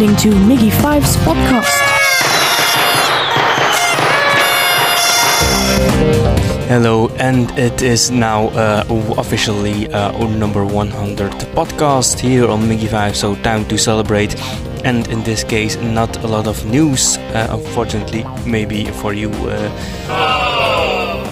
listening to Miggy Five's podcast. Hello, and it is now uh, officially uh, number 100 podcast here on Miggy 5, so time to celebrate. And in this case, not a lot of news, uh, unfortunately, maybe for you.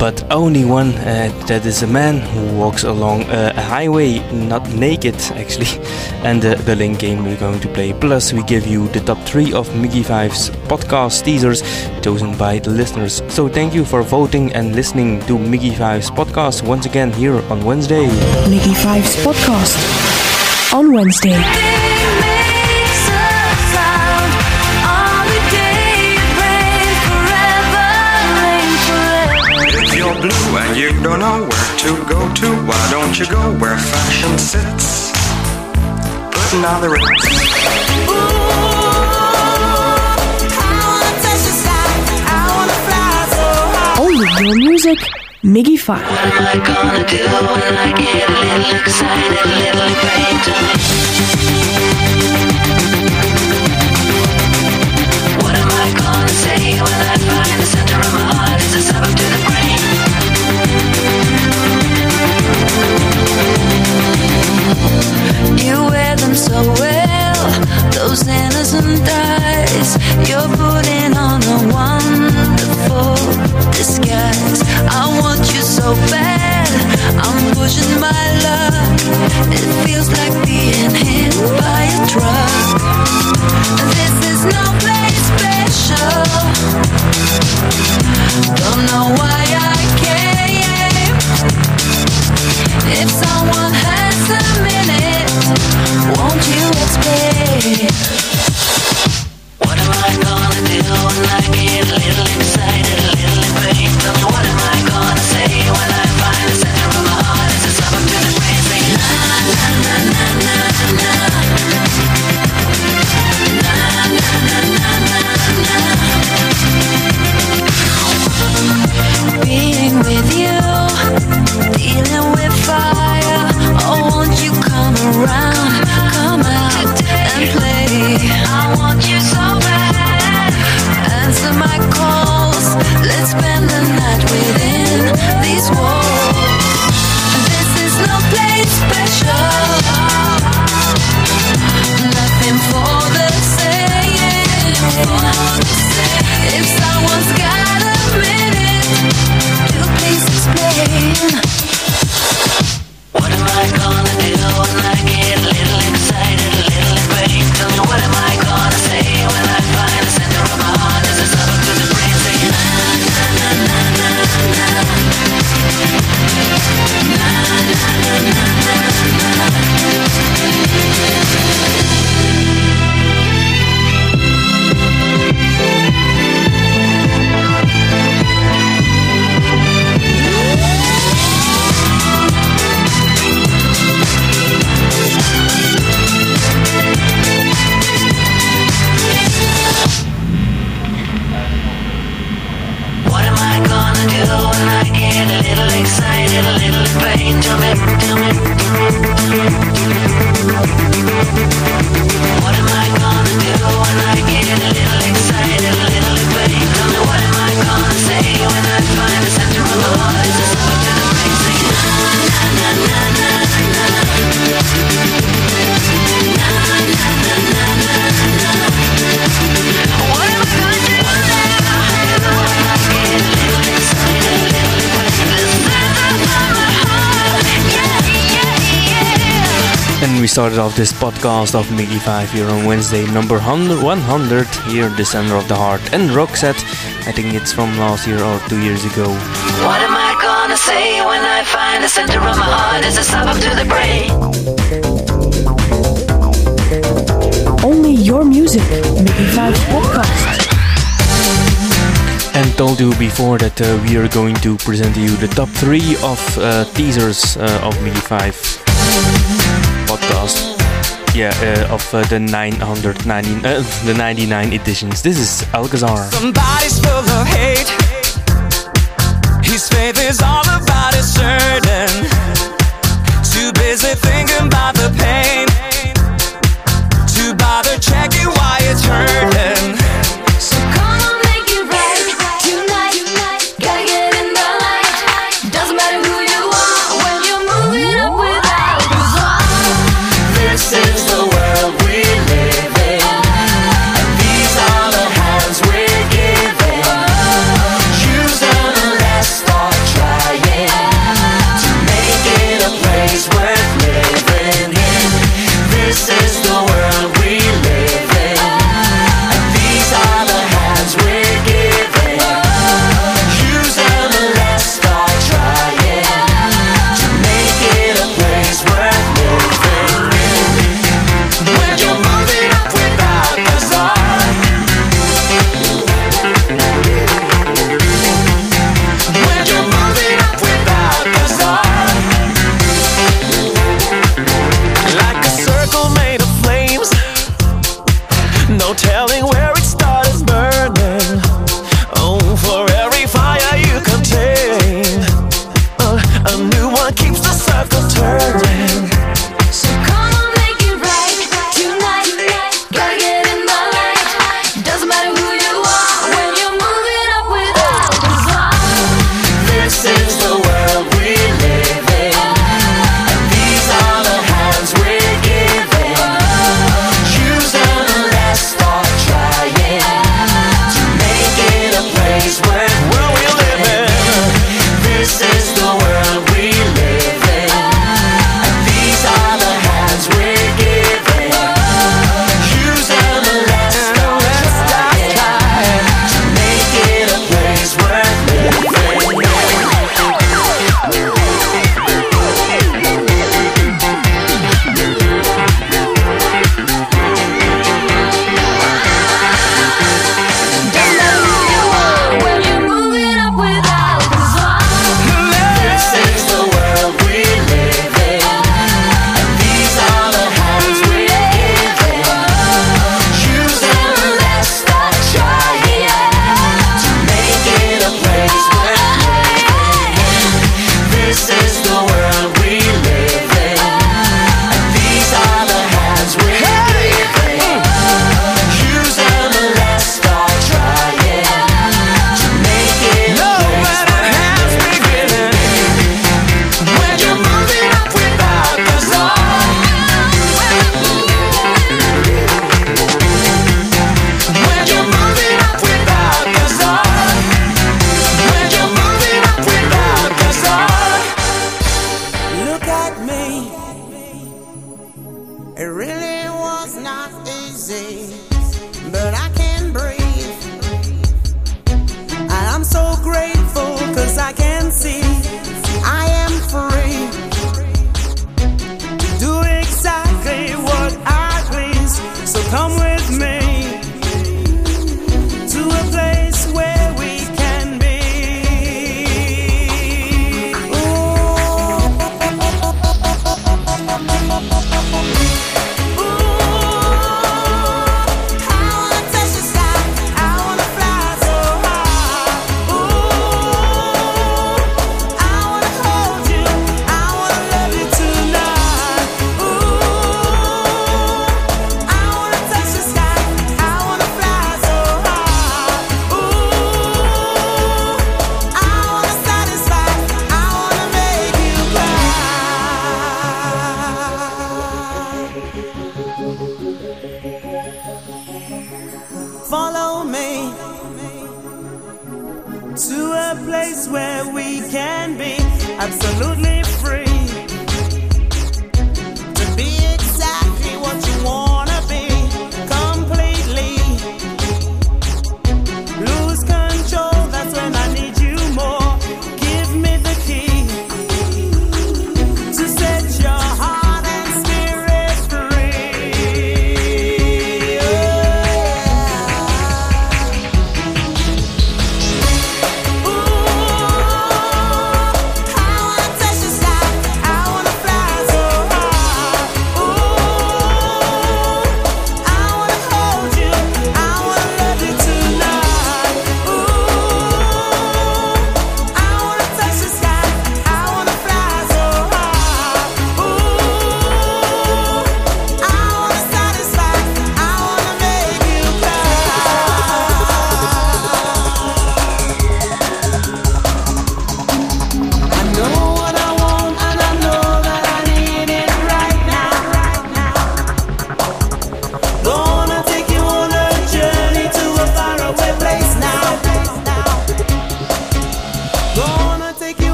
But only one uh, that is a man who walks along a highway, not naked actually, and the link game we're going to play. Plus, we give you the top three of Miggy 5's podcast teasers chosen by the listeners. So, thank you for voting and listening to Miggy 5's podcast once again here on Wednesday. Miggy Five's podcast on Wednesday. If blue and you don't know where to go to, why don't you go where fashion sits? Putting on the ritz. Only oh, your music, Miggy Five. What am I gonna do when I get a little excited, a little pain to? What am I gonna say when I find the center of my heart is a suburb to the those innocent eyes. You're putting on a wonderful disguise. I want you so bad, I'm pushing my luck. It feels gonna do when I get a little excited, a little in pain? Tell me, tell me, What am I gonna do when I get a little excited, started off this podcast of Miggy 5 here on Wednesday, number 100, 100 here, the center of the heart. And Roxette, I think it's from last year or two years ago. What am I gonna say when I find the center of my heart is a suburb to the brain? Only your music, Miggy Five's podcast. And told you before that uh, we are going to present to you the top three of uh, teasers uh, of Miggy 5 podcast. Yeah, uh, of uh, the 990, uh, the 99 editions. This is Alcazar. Somebody's full of hate. His faith is all about his certain. Too busy thinking about the pain. To bother checking why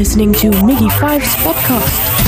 listening to Miggy Five's podcast.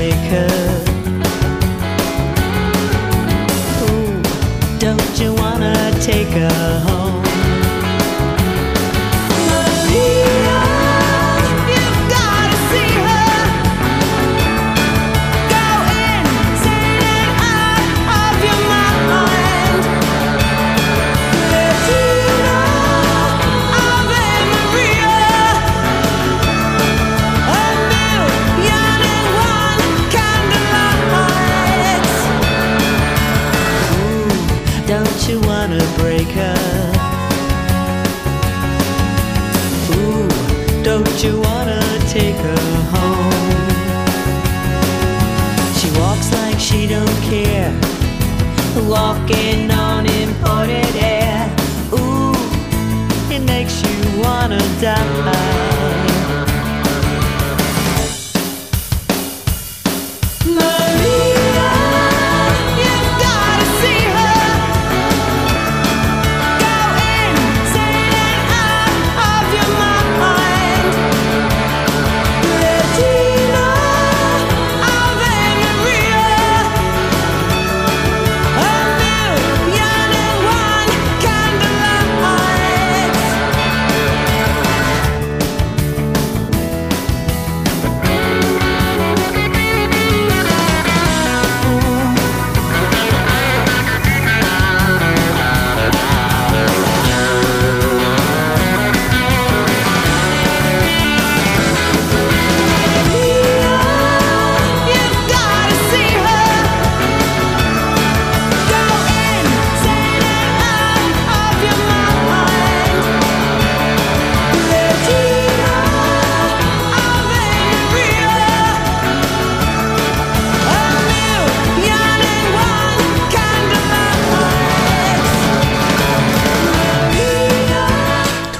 maker. Ooh, don't you wanna take her home? die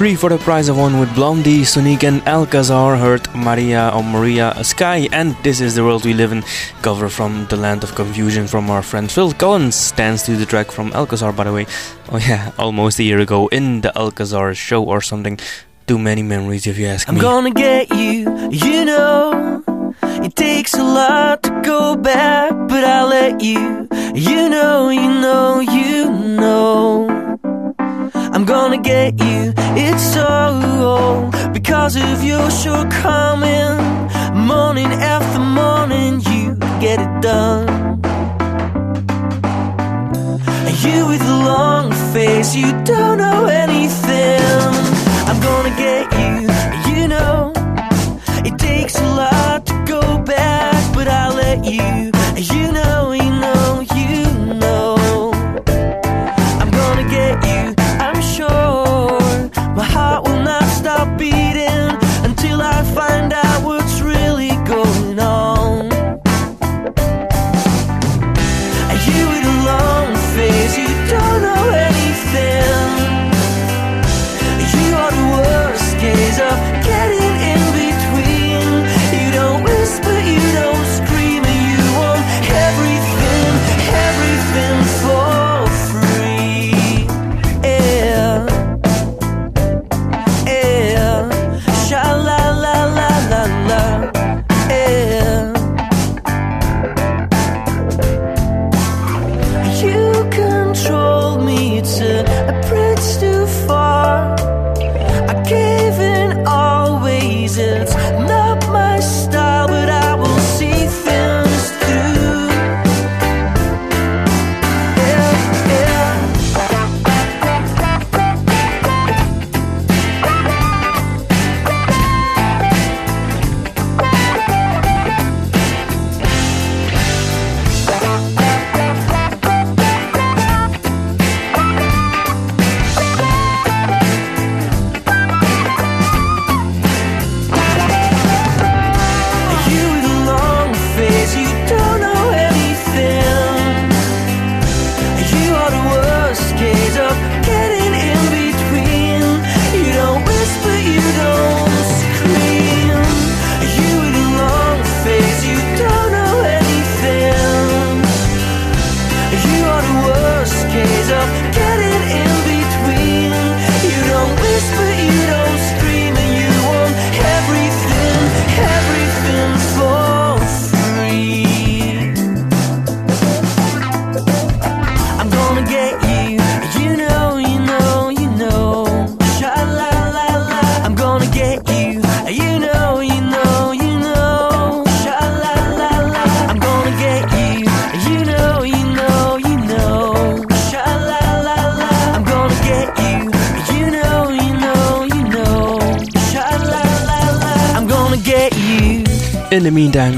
Three for the price of one with Blondie, Sonic, and Alcazar heard Maria or Maria Sky, and This is the World We Live in, cover from The Land of Confusion from our friend Phil Collins. Dance to the track from Alcazar, by the way. Oh, yeah, almost a year ago in the Alcazar show or something. Too many memories, if you ask I'm me. gonna get you, you know. It takes a lot to go back, but I'll let you, you know, you know, you know. I'm gonna get you, it's so because of your shortcoming. Morning after morning, you get it done. You with the long face, you don't know anything. I'm gonna get you, you know. It takes a lot to go back, but I'll let you, you know, you know,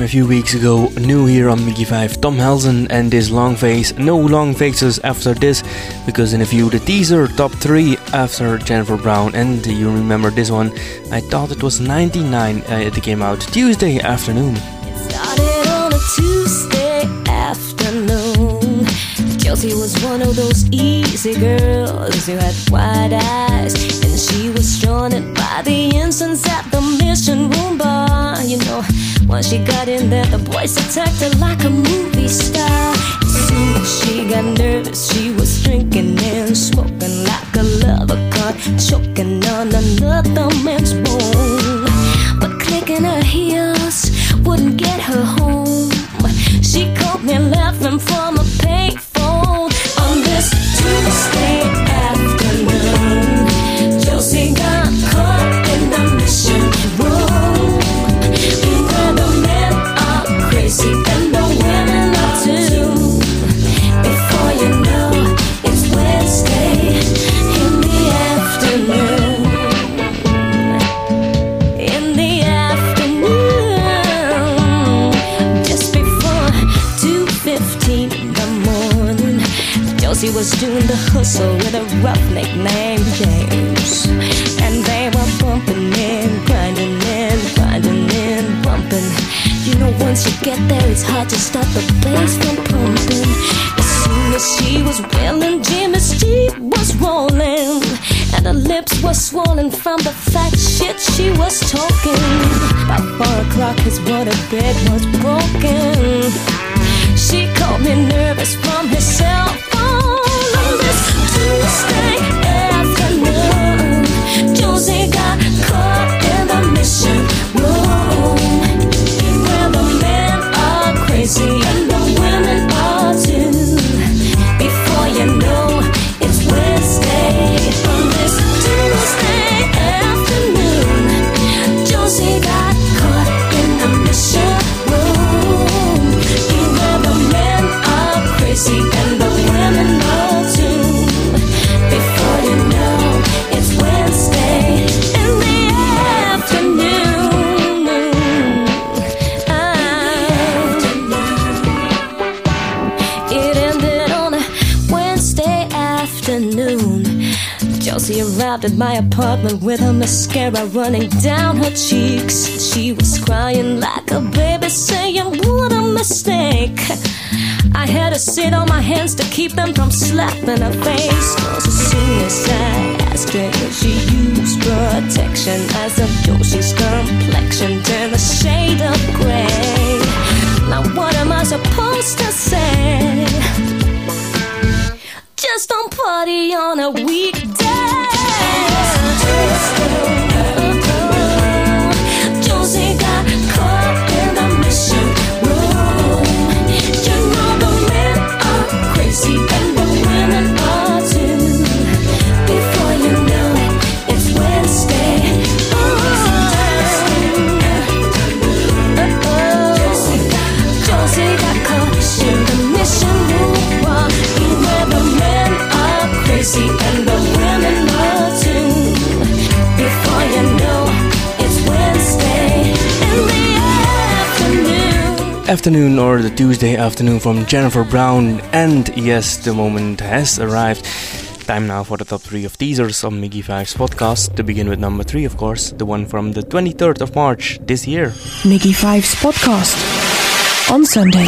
a few weeks ago, new here on Mickey 5, Tom Helsen and his long face. No long faces after this, because in a few, the teaser top 3 after Jennifer Brown. And you remember this one? I thought it was 99 uh, it came out Tuesday afternoon. Started on a Tuesday afternoon. Chelsea was one of those easy girls who had wide eyes, and she was drawn by the incense at the mission room bar. You know, once she got in there, the boys attacked her like a movie star. Soon as she got nervous, she was drinking and smoking like a lover caught choking on another man's bone. But clicking her heels wouldn't get her home. She called me laughing from was doing the hustle with a roughneck named James, and they were bumping and grinding and grinding and bumping. You know, once you get there, it's hard to stop the bass from pumping. As soon as she was willing, Jimmy's Jeep was rolling, and her lips were swollen from the fat shit she was talking. By four o'clock, his water bed was broken. She called me nervous from his cell phone on this Tuesday at my apartment with her mascara running down her cheeks. She was crying like a baby, saying, What a mistake. I had to sit on my hands to keep them from slapping her face. Cause as soon as I asked her she used protection, as of Josie's complexion turned a shade of gray. Now, what am I supposed to say? Just don't party on a weekday. Afternoon. Afternoon or the Tuesday afternoon from Jennifer Brown. And yes, the moment has arrived. Time now for the top three of teasers on Miggy 5's podcast. To begin with number three, of course, the one from the 23rd of March this year. Miggy 5's podcast. On Sunday.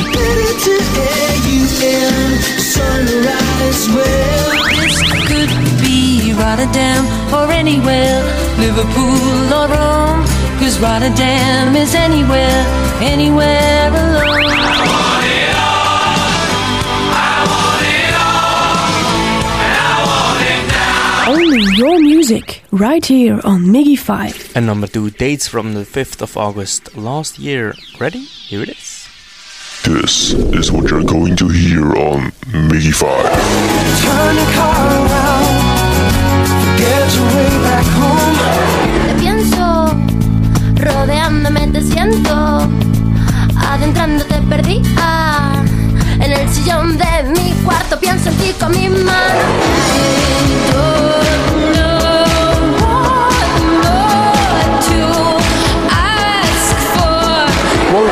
Sunrise, well, This could be Rotterdam or anywhere, Liverpool or Rome. Cause Rotterdam is anywhere, anywhere Only your music. Right here on Miggy 5. And number two, dates from the 5th of August last year. Ready? Here it is. This is what you're going to hear on Miggy 5. Turn the car around, get your way back home. Te pienso, rodeándome te siento, adentrándote perdida. En el sillón de mi cuarto pienso en ti con mi mano.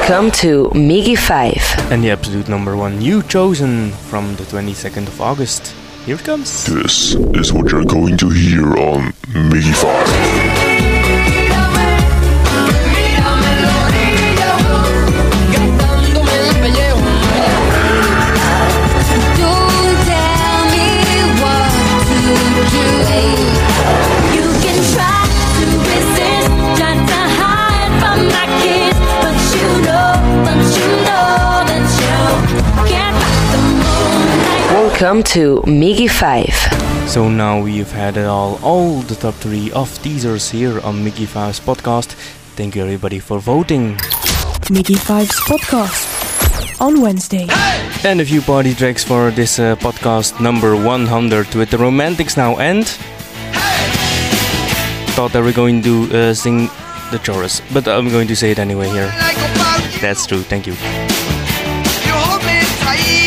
Welcome to Miggy 5. And the absolute number one, You Chosen from the 22nd of August. Here it comes. This is what you're going to hear on Miggy 5. Welcome to Miggy 5. So now we've had it all, all the top three of teasers here on Miggy 5's podcast. Thank you everybody for voting. Miggy 5's podcast. On Wednesday. And a few party tracks for this uh, podcast number 100 with the Romantics now. And thought that we're going to uh, sing the chorus, but I'm going to say it anyway here. Like That's true. Thank you. you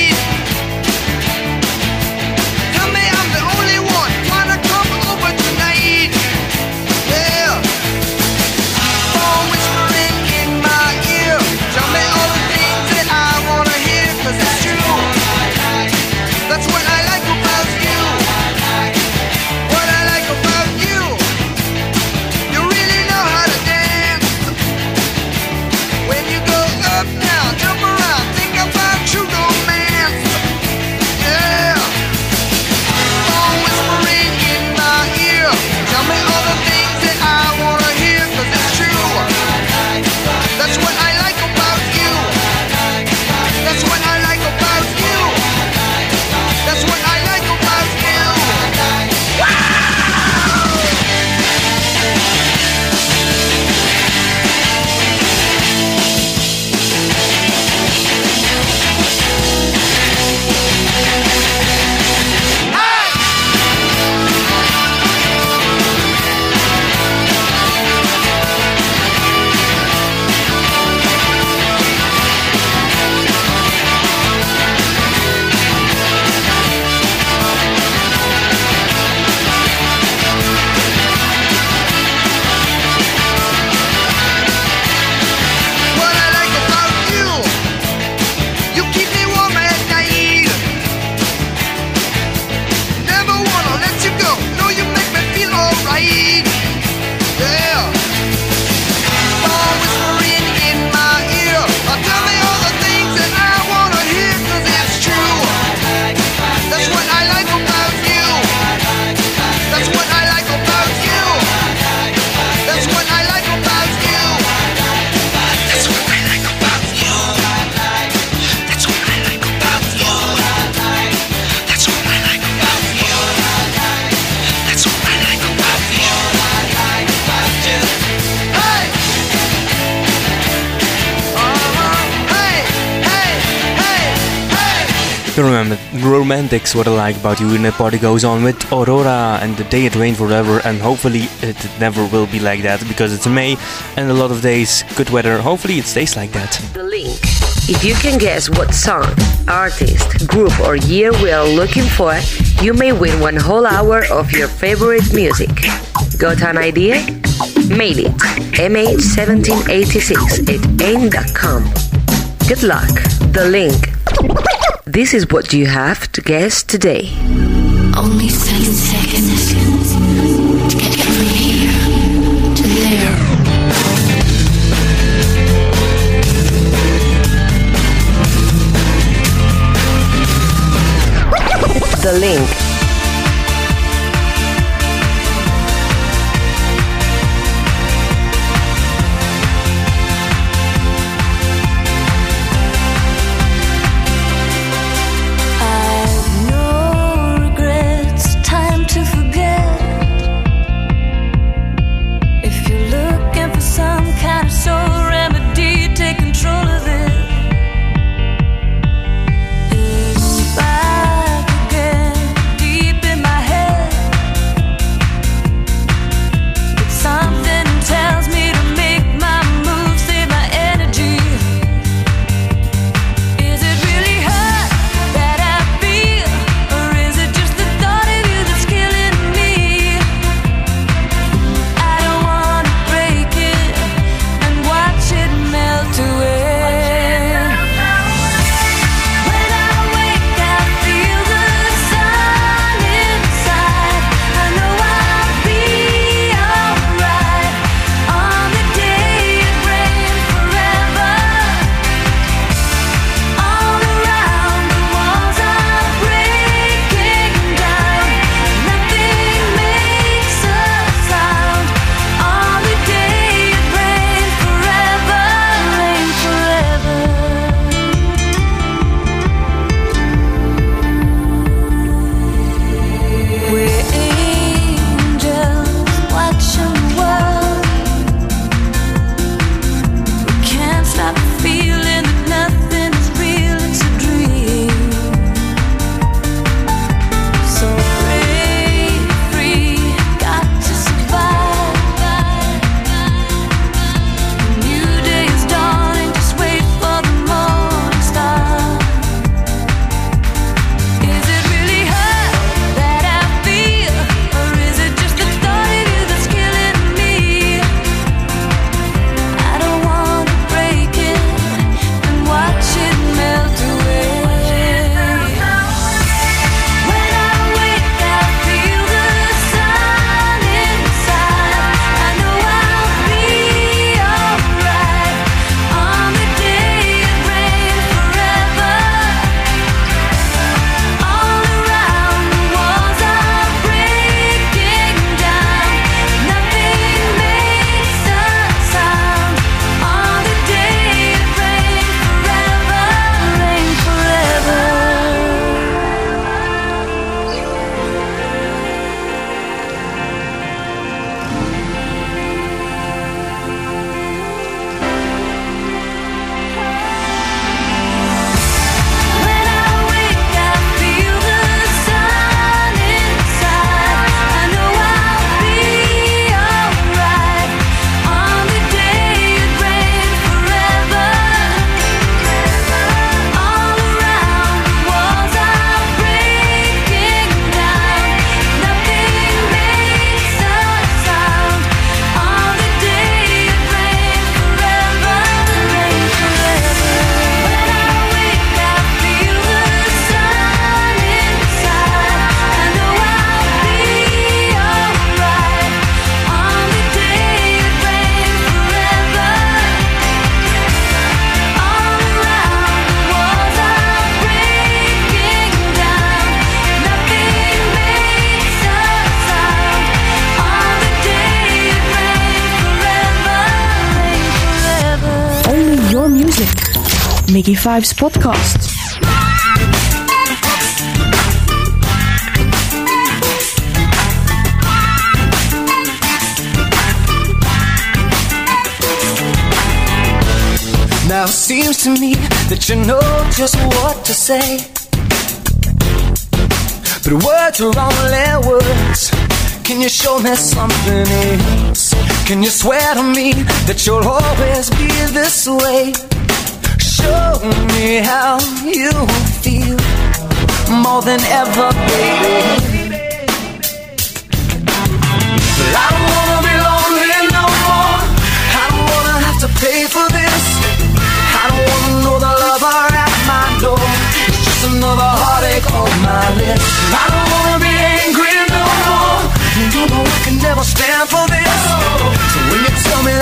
romantics, what I like about you, and the party goes on with Aurora, and the day it rained forever, and hopefully it never will be like that because it's May and a lot of days, good weather. Hopefully it stays like that. The link. If you can guess what song, artist, group, or year we are looking for, you may win one whole hour of your favorite music. Got an idea? Mail it mh1786 at aim.com. Good luck. The link. This is what you have to guess today. Only seven seconds to get from here to there. The link. Five's podcast. Now it seems to me that you know just what to say. But words are only words. Can you show me something else? Can you swear to me that you'll always be this way? Show me how you feel more than ever, baby. But I don't wanna be lonely no more. I don't wanna have to pay for this. I don't wanna know the lover at my door. It's just another heartache on my list. I don't wanna be angry no more. You know I can never stand for this.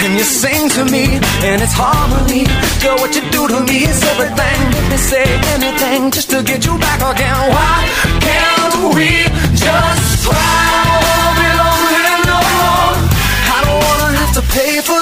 And you sing to me, and it's harmony. Girl, what you do to me is everything. Let me say anything just to get you back again. Why can't we just try? Don't wanna be lonely no more. I don't wanna have to pay for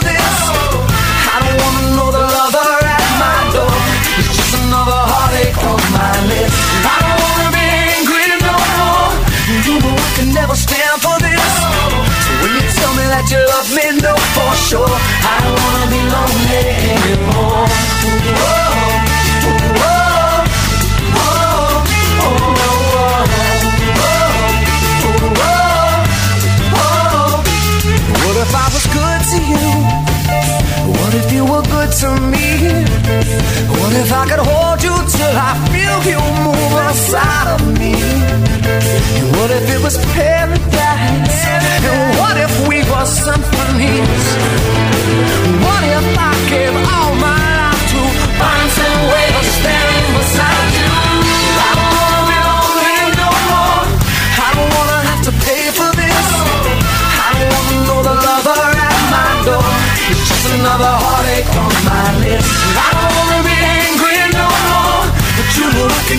What if I could hold you till I feel you move inside of me? What if it was paradise?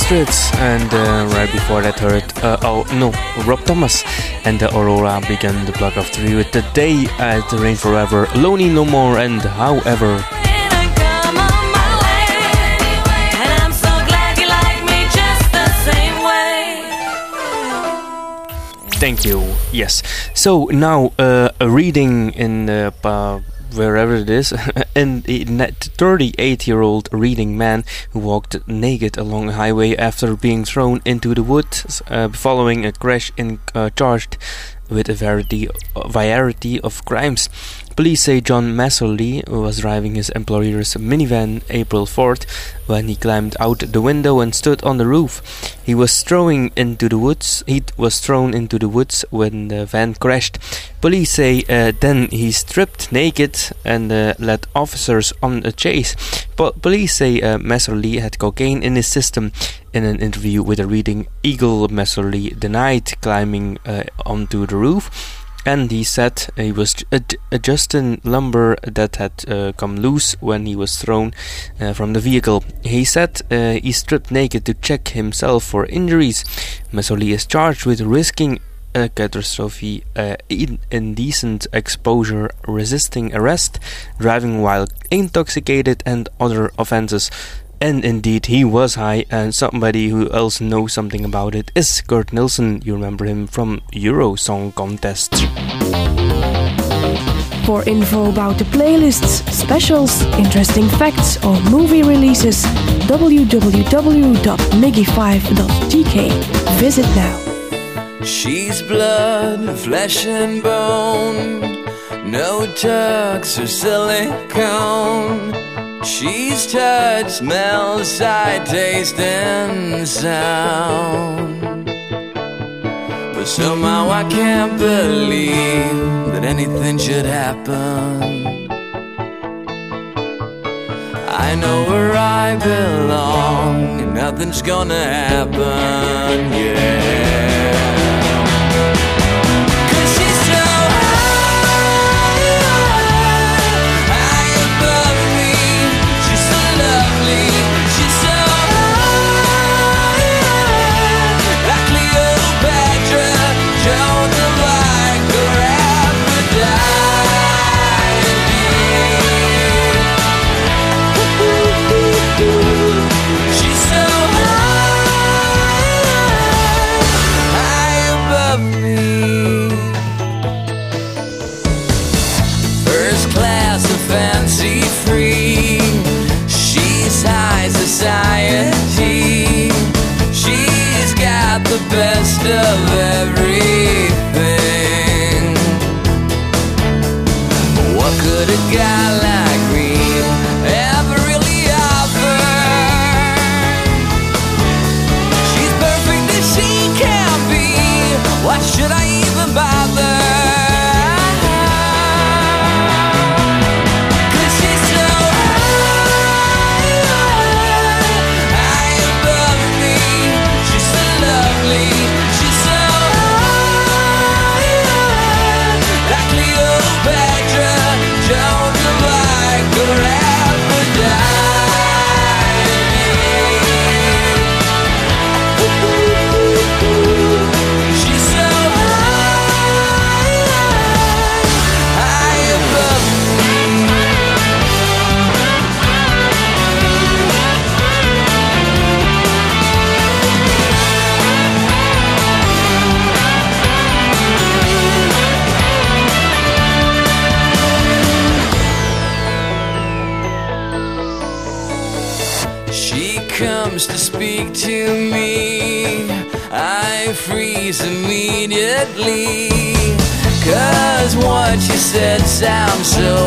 Astrid, and uh, right before that heard, uh, oh no, Rob Thomas and the Aurora began the block of three with The Day at the Rain Forever, Lonely No More, and However. And I'm so glad you like me just the same way. Thank you. Yes. So now uh, a reading in uh, pa- wherever it is, and a 38-year-old reading man who walked naked along a highway after being thrown into the woods uh, following a crash in uh, charged with a variety, variety of crimes. Police say John Masserly was driving his employer's minivan April 4th when he climbed out the window and stood on the roof. He was thrown into the woods. He was thrown into the woods when the van crashed. Police say uh, then he stripped naked and uh, led officers on a chase. Po- police say uh, had cocaine in his system. In an interview with a Reading Eagle, Masserly denied climbing uh, onto the roof and he said he was ad- adjusting lumber that had uh, come loose when he was thrown uh, from the vehicle. He said uh, he stripped naked to check himself for injuries. Masoli is charged with risking a catastrophe, uh, in- indecent exposure, resisting arrest, driving while intoxicated, and other offenses. And indeed, he was high, and somebody who else knows something about it is Kurt Nilsen. You remember him from Euro Song Contest. For info about the playlists, specials, interesting facts, or movie releases, www.miggy5.gk. Visit now. She's blood, flesh and bone, no tucks or silicone. She's touch, smell, sight, taste, and sound. But somehow I can't believe that anything should happen. I know where I belong, and nothing's gonna happen, yeah. So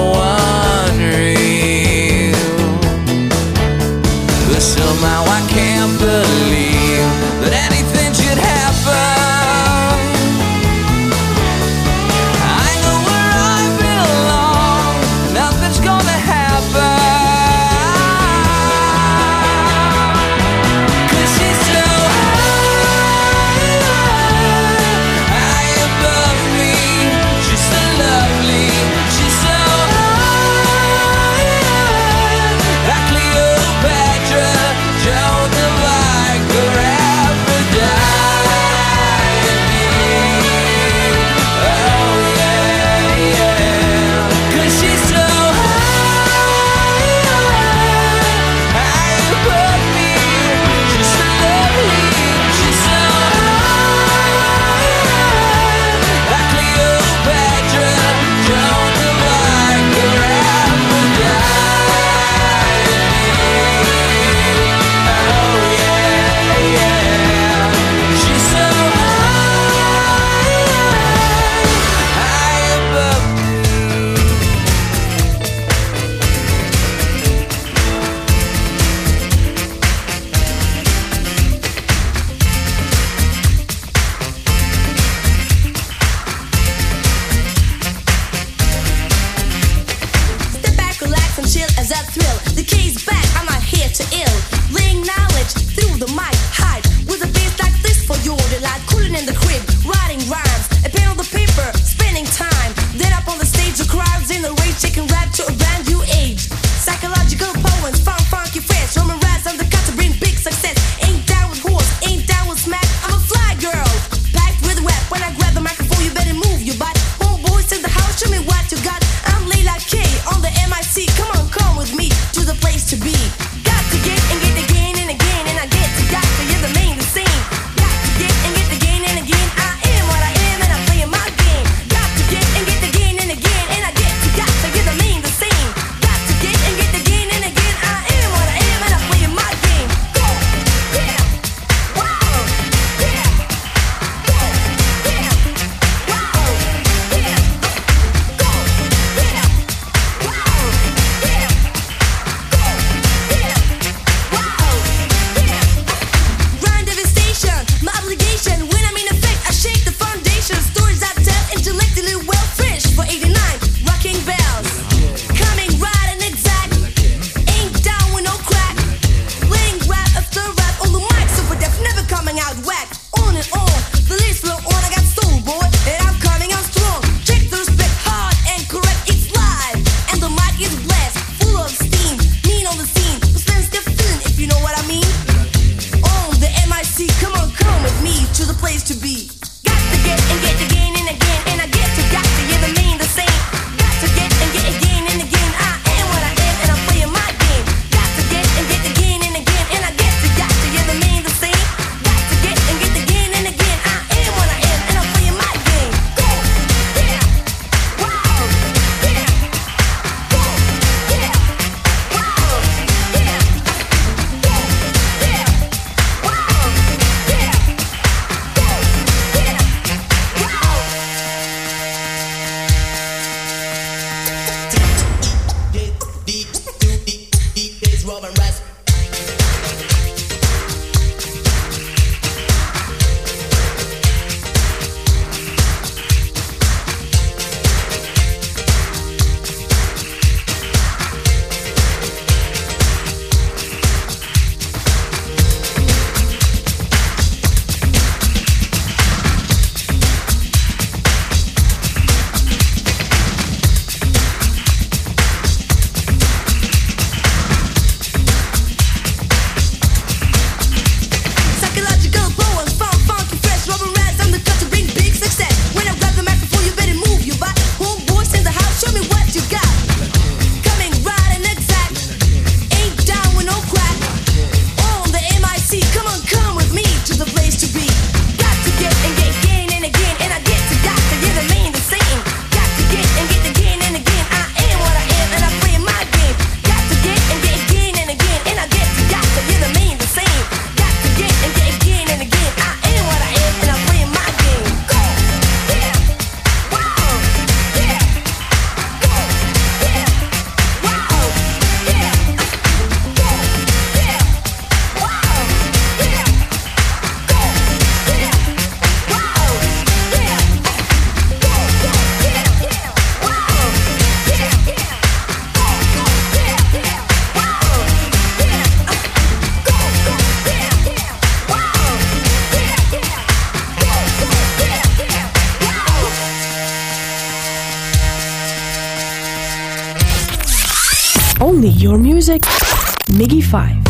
Miggy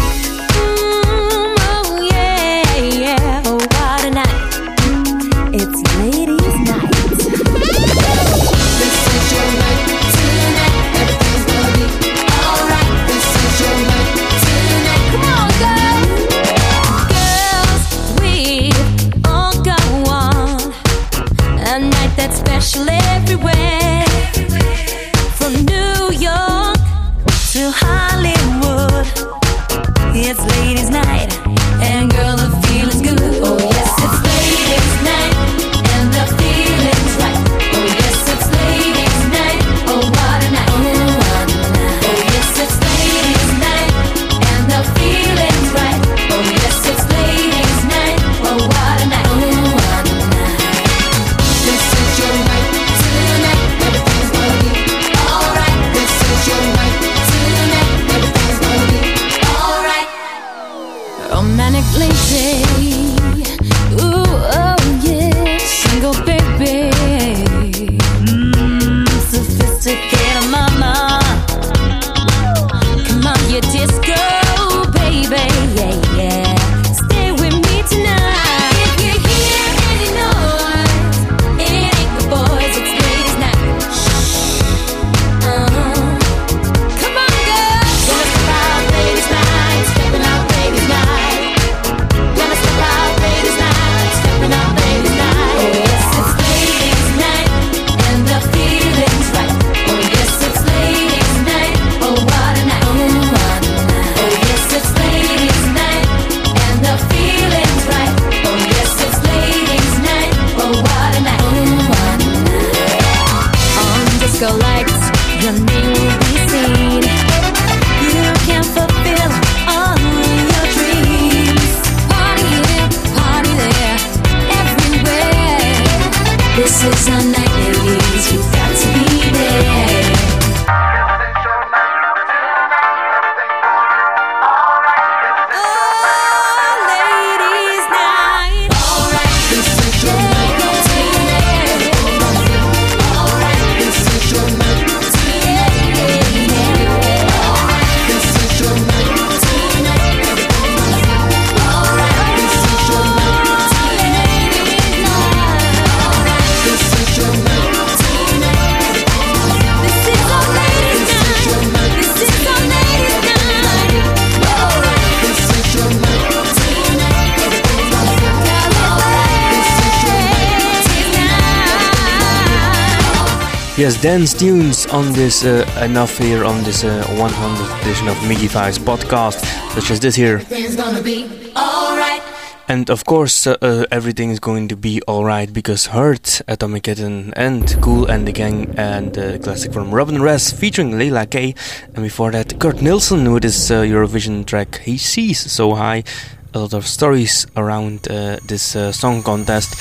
Yes, dance tunes on this uh, enough here on this uh, 100th edition of Miggy Five's podcast, such as this here. Everything's gonna be alright. And of course, uh, uh, everything is going to be alright because Hurt, Atomic Kitten, and Cool and the Gang, and uh, the classic from Rob 'n' Raz featuring Leila K. And before that, Kurt Nilsen with his uh, Eurovision track She's So High. A lot of stories around uh, this uh, song contest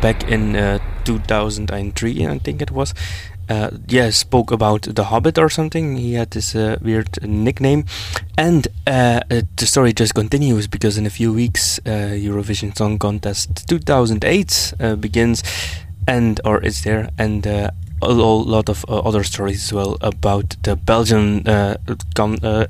back in uh, 2003, I think it was. Uh, yeah, spoke about The Hobbit or something. He had this uh, weird nickname. And uh, the story just continues because in a few weeks, uh, Eurovision Song Contest 2008 uh, begins, and or is there, and uh, a lot of other stories as well about the Belgian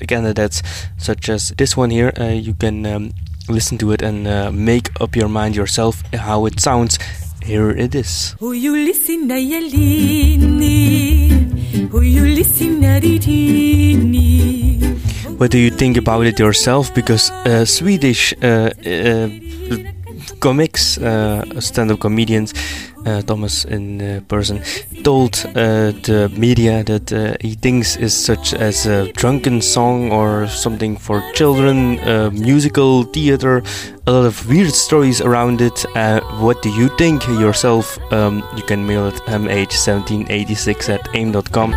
candidates, such as this one here. You can um, listen to it and make up your mind yourself how it sounds. Here it is. Will you listen na yalini? Will you listen na ditini? What do you think about it yourself? Because uh, Swedish uh, uh, comics, uh, stand-up comedians, uh, Thomas in uh, person, told uh, the media that uh, he thinks is such as a drunken song or something for children, musical theater, a lot of weird stories around it. What do you think yourself? Um, you can mail it mh1786 at aim.com.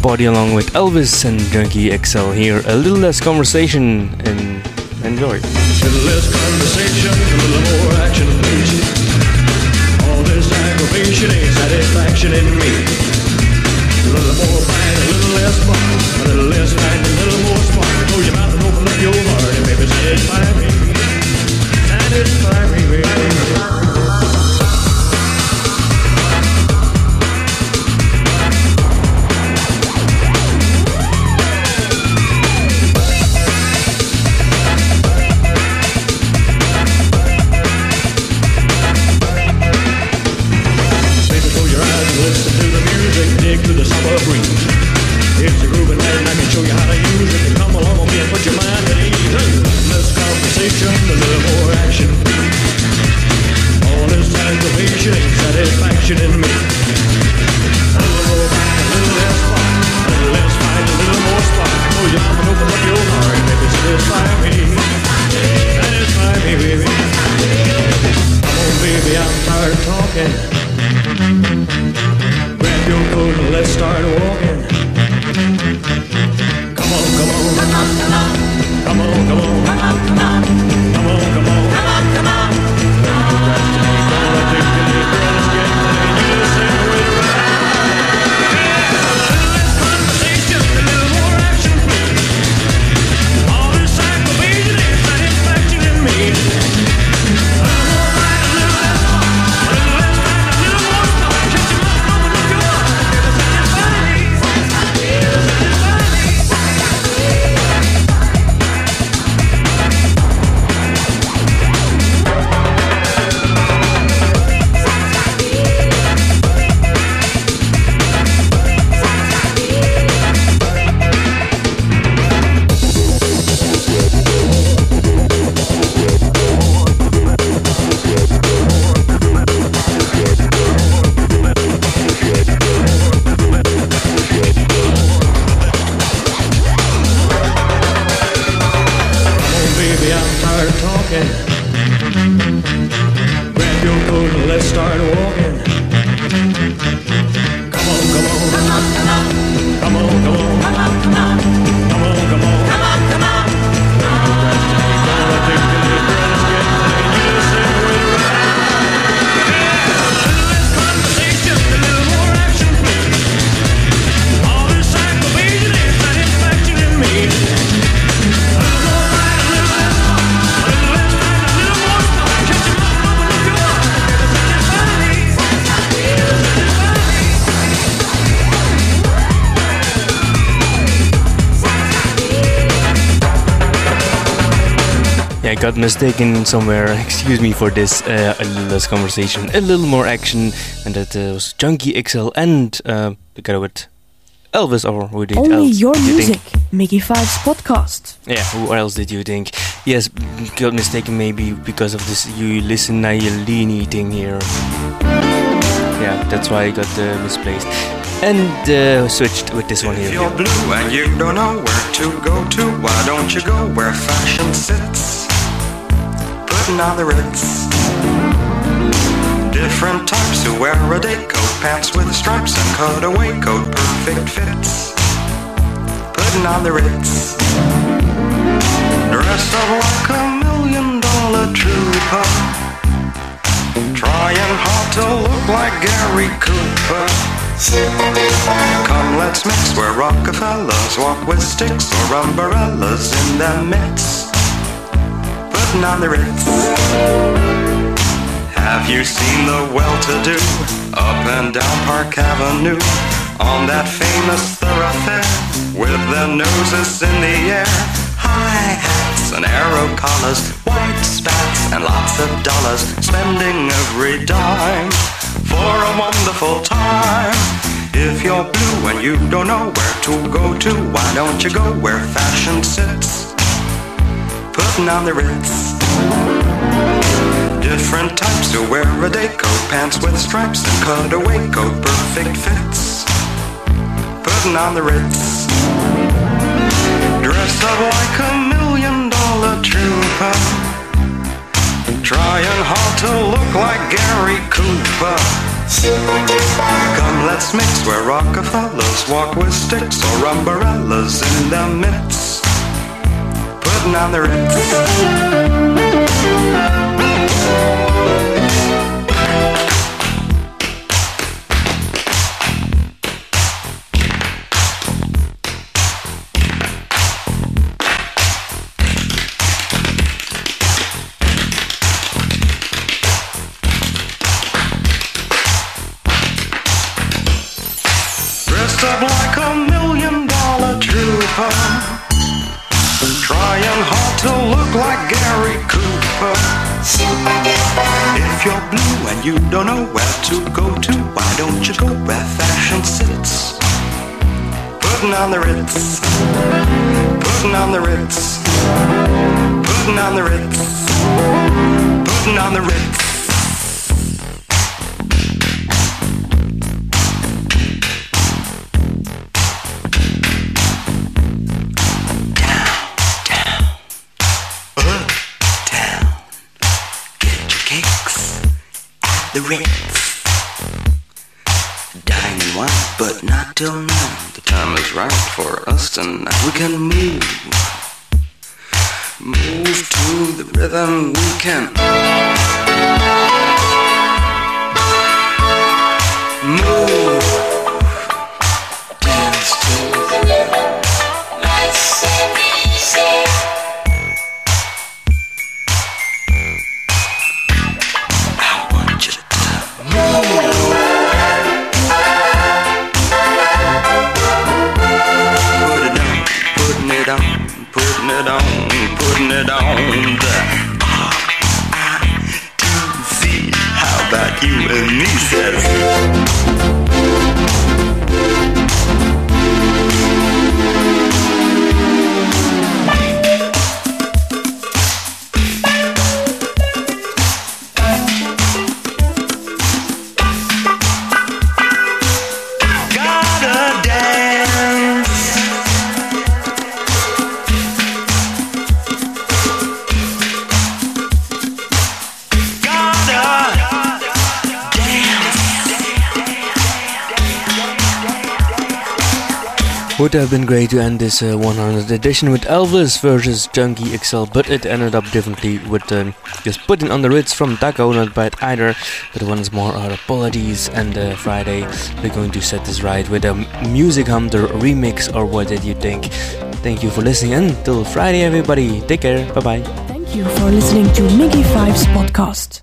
Body along with Elvis and Junkie XL here. A little less conversation and enjoy. little less conversation, a little more action, please. All this aggravation ain't satisfaction in me. A little more fight, a little less fun. A little less fight, a little got mistaken somewhere. Excuse me for this uh, a little less conversation, a little more action, and that uh, was Junkie XL and uh, together with Elvis, or who did Only else your you music. think? Miggy Five's podcast. Yeah, who else did you think? Yes, got mistaken maybe because of this you listen Nayelini thing here. Yeah, that's why I got uh, misplaced. And uh, switched with this one If here. you're blue and you don't know where to go to, why don't you go where fashion sits? On the. Different types who wear a day coat, pants with stripes and cutaway coat, perfect fits. Putting on the ritz. Dressed up like a million dollar trooper. Trying hard to look like Gary Cooper. Come, let's mix where Rockefellers walk with sticks or umbrellas in their midst. On the ritz. Have you seen the well-to-do up and down Park Avenue on that famous thoroughfare with their noses in the air? High hats and arrow collars, white spats and lots of dollars, spending every dime for a wonderful time. If you're blue and you don't know where to go to, why don't you go where fashion sits? Putting on the ritz. Different types who wear a day coat, pants with stripes and cutaway coat, perfect fits. Putting on the ritz. Dressed up like a million dollar trooper. Trying hard to look like Gary Cooper. Come, let's mix where Rockefellers walk with sticks or umbrellas in their midst. Putting on the ritz. Up like a million dollar trooper. Trying hard to look like Gary Cooper. If you're blue and you don't know where to go to, why don't you go where fashion sits? Putting on the ritz. Putting on the ritz. putting on the Ritz, putting on the Ritz. The Ritz. Dining wine, but not till now. The time is right for us tonight. We can move, move to the rhythm. We can move, about Would have been great to end this uh, 100th edition with Elvis versus Junkie XL, but it ended up differently with um, just putting on the Ritz from Taco, not bad either. But once more, our apologies. And uh, Friday, we're going to set this right with a Music Hunter remix, or what did you think? Thank you for listening. Until Friday, everybody. Take care. Bye bye. Thank you for listening to Miggy Fives podcast.